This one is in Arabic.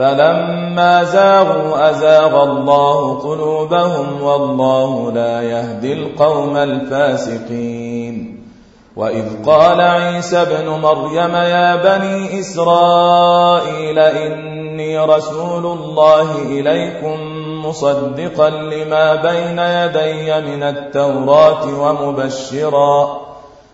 فلما زاغوا أزاغ الله قلوبهم والله لا يهدي القوم الفاسقين وإذ قال عيسى ابن مريم يا بني إسرائيل إني رسول الله إليكم مصدقا لما بين يدي من التوراة ومبشرا